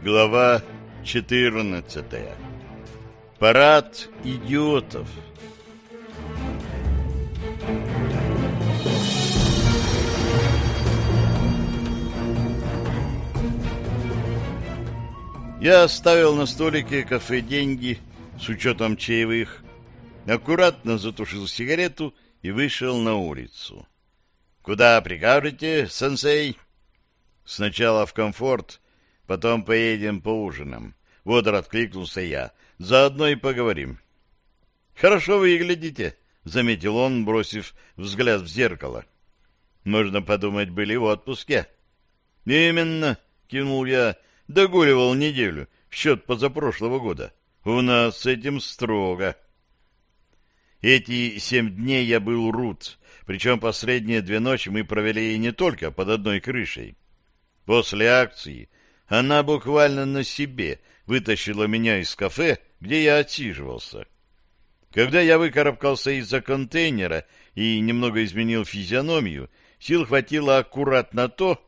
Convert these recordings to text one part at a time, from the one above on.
Глава 14. Парад идиотов. Я оставил на столике кафе деньги с учетом чаевых, аккуратно затушил сигарету и вышел на улицу. «Куда прикажете, сенсей?» «Сначала в комфорт, потом поедем поужинам». Водор откликнулся я. «Заодно и поговорим». «Хорошо выглядите», — заметил он, бросив взгляд в зеркало. «Можно подумать, были в отпуске». «Именно», — кивнул я, — Догуливал неделю в счет позапрошлого года. У нас с этим строго. Эти семь дней я был рут, причем последние две ночи мы провели не только под одной крышей. После акции она буквально на себе вытащила меня из кафе, где я отсиживался. Когда я выкарабкался из-за контейнера и немного изменил физиономию, сил хватило аккурат на то,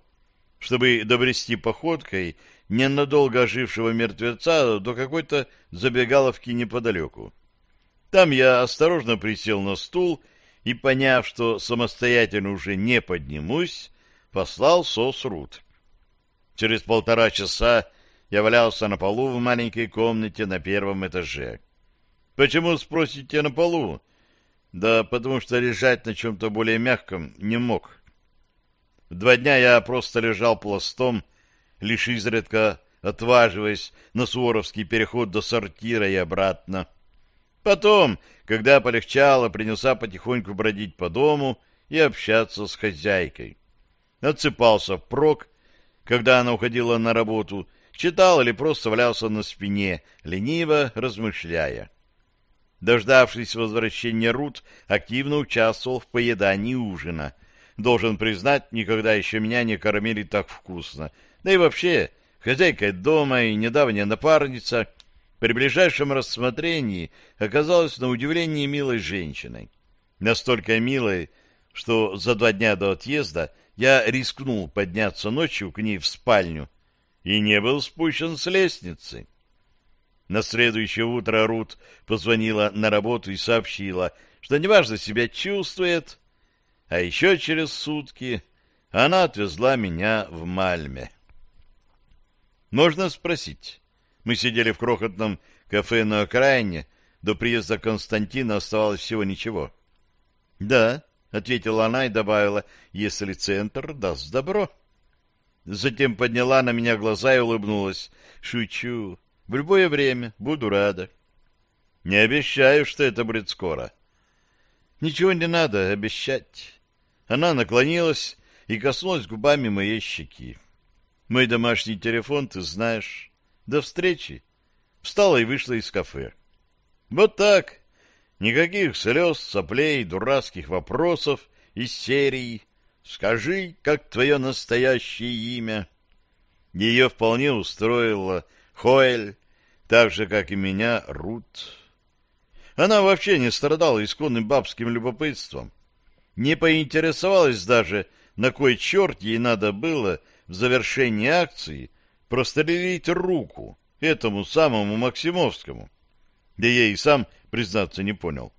чтобы добрести походкой ненадолго ожившего мертвеца до какой-то забегаловки неподалеку. Там я осторожно присел на стул и, поняв, что самостоятельно уже не поднимусь, послал сос Рут. Через полтора часа я валялся на полу в маленькой комнате на первом этаже. Почему, спросите, на полу? Да потому что лежать на чем-то более мягком не мог. Два дня я просто лежал пластом, лишь изредка отваживаясь на Суворовский переход до сортира и обратно. Потом, когда полегчало, принялся потихоньку бродить по дому и общаться с хозяйкой. Отсыпался впрок, когда она уходила на работу, читал или просто валялся на спине, лениво размышляя. Дождавшись возвращения Рут, активно участвовал в поедании ужина. Должен признать, никогда еще меня не кормили так вкусно — да и вообще, хозяйка дома и недавняя напарница при ближайшем рассмотрении оказалась на удивление милой женщиной. Настолько милой, что за два дня до отъезда я рискнул подняться ночью к ней в спальню и не был спущен с лестницы. На следующее утро Рут позвонила на работу и сообщила, что неважно себя чувствует, а еще через сутки она отвезла меня в Мальме. Можно спросить. Мы сидели в крохотном кафе на окраине. До приезда Константина оставалось всего ничего. — Да, — ответила она и добавила, — если центр даст добро. Затем подняла на меня глаза и улыбнулась. — Шучу. В любое время буду рада. — Не обещаю, что это будет скоро. — Ничего не надо обещать. Она наклонилась и коснулась губами моей щеки. Мой домашний телефон ты знаешь. До встречи. Встала и вышла из кафе. Вот так. Никаких слез, соплей, дурацких вопросов из серии «Скажи, как твое настоящее имя?» Ее вполне устроила Хоэль, так же, как и меня, Рут. Она вообще не страдала исконным бабским любопытством. Не поинтересовалась даже, на кой черт ей надо было в завершении акции прострелить руку этому самому Максимовскому. Да я и сам, признаться, не понял.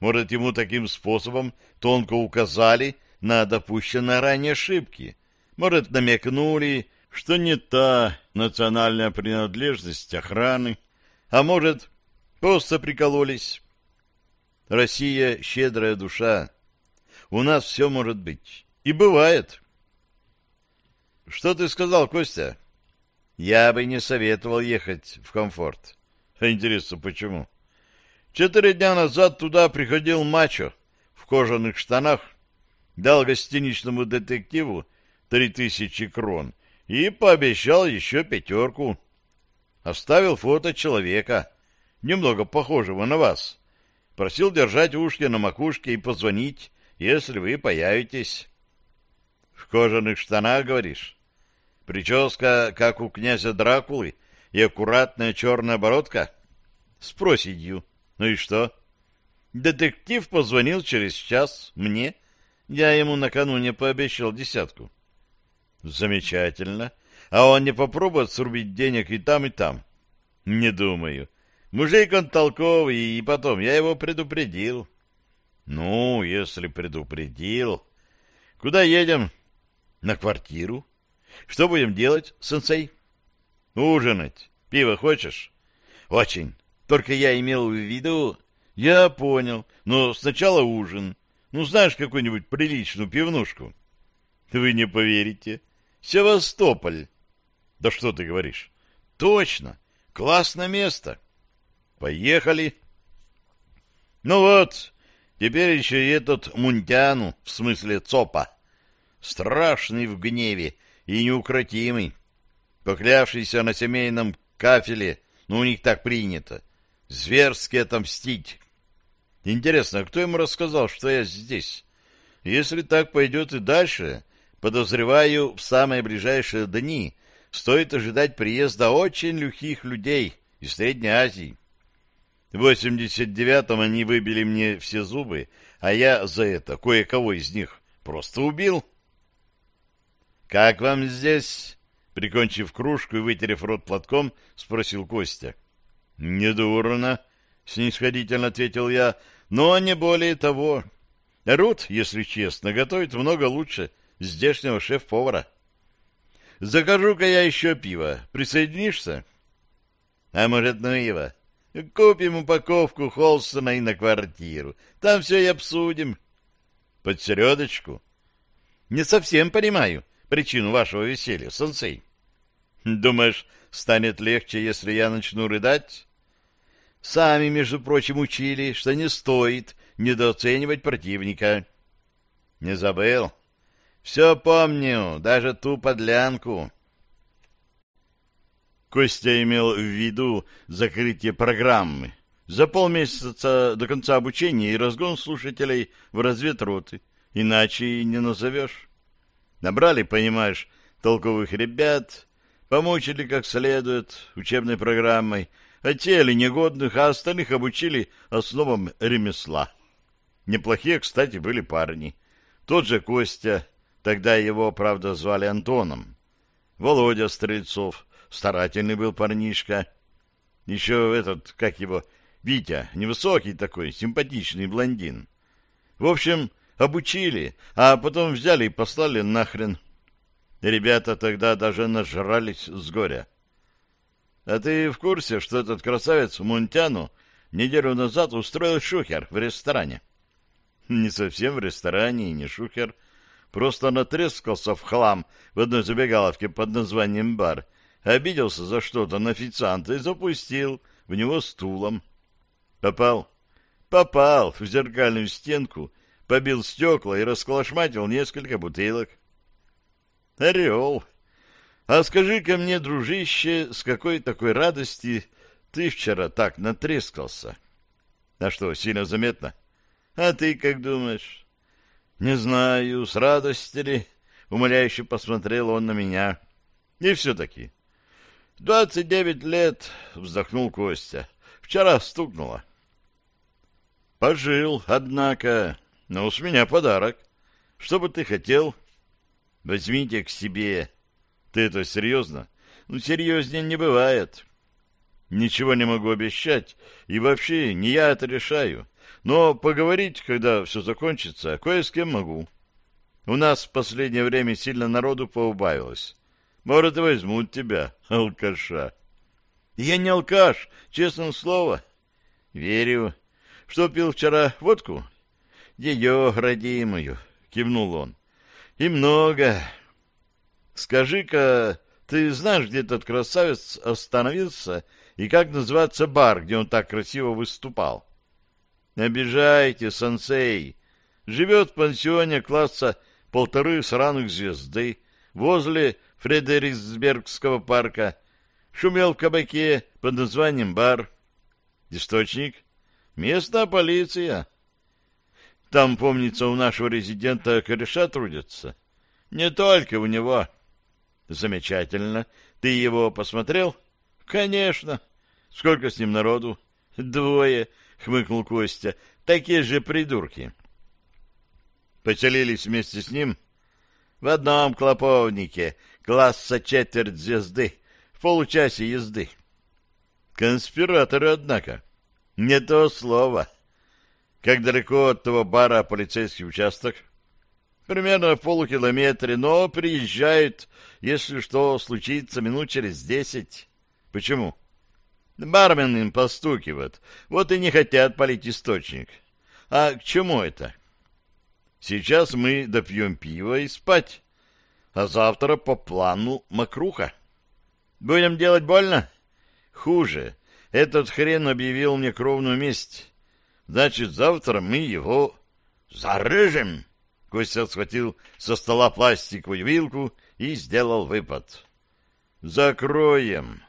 Может, ему таким способом тонко указали на допущенные ранее ошибки. Может, намекнули, что не та национальная принадлежность охраны, а может, просто прикололись. Россия — щедрая душа. У нас все может быть. И бывает. Что ты сказал, Костя? Я бы не советовал ехать в комфорт. Интересно, почему? Четыре дня назад туда приходил мачо в кожаных штанах, дал гостиничному детективу три тысячи крон и пообещал еще пятерку. Оставил фото человека, немного похожего на вас. Просил держать ушки на макушке и позвонить, если вы появитесь. — В кожаных штанах, говоришь? Прическа, как у князя Дракулы, и аккуратная черная бородка? С проседью. Ну и что? Детектив позвонил через час мне. Я ему накануне пообещал десятку. Замечательно. А он не попробует срубить денег и там, и там? Не думаю. Мужик он толковый, и потом я его предупредил. Ну, если предупредил. Куда едем? На квартиру. Что будем делать, сенсей? Ужинать. Пиво хочешь? Очень. Только я имел в виду... Я понял. Но сначала ужин. Ну, знаешь, какую-нибудь приличную пивнушку? Вы не поверите. Севастополь. Да что ты говоришь? Точно. Классное место. Поехали. Ну вот, теперь еще и этот Мунтяну, в смысле ЦОПа. Страшный в гневе и неукротимый. Поклявшийся на семейном кафеле, ну, у них так принято. Зверски отомстить. Интересно, а кто ему рассказал, что я здесь? Если так пойдет и дальше, подозреваю, в самые ближайшие дни стоит ожидать приезда очень люхих людей из Средней Азии. В 89-м они выбили мне все зубы, а я за это кое-кого из них просто убил. «Как вам здесь?» Прикончив кружку и вытерев рот платком, спросил Костя. «Недурно», — снисходительно ответил я, — «но не более того. Рут, если честно, готовит много лучше здешнего шеф-повара. Закажу-ка я еще пиво. Присоединишься?» «А может, ну его? Купим упаковку Холстона и на квартиру. Там все и обсудим». «Под середочку?» «Не совсем понимаю причину вашего веселья, сенсей». «Думаешь, станет легче, если я начну рыдать?» Сами, между прочим, учили, что не стоит недооценивать противника. Не забыл? Все помню, даже ту подлянку. Костя имел в виду закрытие программы. За полмесяца до конца обучения и разгон слушателей в разведроты. Иначе и не назовешь. Набрали, понимаешь, толковых ребят, помучили как следует учебной программой, отели негодных, а остальных обучили основам ремесла. Неплохие, кстати, были парни. Тот же Костя, тогда его, правда, звали Антоном. Володя Стрельцов, старательный был парнишка. Еще этот, как его, Витя, невысокий такой, симпатичный блондин. В общем, обучили, а потом взяли и послали нахрен. Ребята тогда даже нажрались с горя. А ты в курсе, что этот красавец Мунтяну неделю назад устроил шухер в ресторане? Не совсем в ресторане и не шухер. Просто натрескался в хлам в одной забегаловке под названием «Бар», обиделся за что-то на официанта и запустил в него стулом. Попал? Попал в зеркальную стенку, побил стекла и расколошматил несколько бутылок. Орел! А скажи-ка мне, дружище, с какой такой радости ты вчера так натрескался? А что, сильно заметно? А ты как думаешь? Не знаю, с радости ли? Умоляюще посмотрел он на меня. И все-таки. Двадцать девять лет, вздохнул Костя. Вчера стукнуло. Пожил, однако. Но с меня подарок. Что бы ты хотел? Возьмите к себе. Ты это серьезно? Ну, серьезнее не бывает. Ничего не могу обещать, и вообще не я это решаю. Но поговорить, когда все закончится, кое с кем могу. У нас в последнее время сильно народу поубавилось. Может, возьмут тебя, алкаша. Я не алкаш, честное слово. Верю. Что пил вчера? Водку? Ее родимую, кивнул он. И много. Скажи-ка, ты знаешь, где этот красавец остановился и как называется бар, где он так красиво выступал? Обижайте, сенсей. Живет в пансионе класса полторы сраных звезды возле Фредериксбергского парка. Шумел в кабаке под названием бар. Источник? Местная полиция. Там, помнится, у нашего резидента кореша трудятся. Не только у него. Замечательно. Ты его посмотрел? Конечно. Сколько с ним народу? Двое, хмыкнул Костя. Такие же придурки. Поселились вместе с ним в одном клоповнике. класса четверть звезды, в получасе езды. Конспираторы, однако. Не то слово. Как далеко от того бара полицейский участок? Примерно в полукилометре, но приезжают, если что случится, минут через десять. Почему? Бармен им постукивает, вот и не хотят полить источник. А к чему это? Сейчас мы допьем пиво и спать, а завтра по плану мокруха. Будем делать больно? Хуже. Этот хрен объявил мне кровную месть. Значит, завтра мы его зарыжем. Костя схватил со стола пластиковую вилку и сделал выпад. Закроем.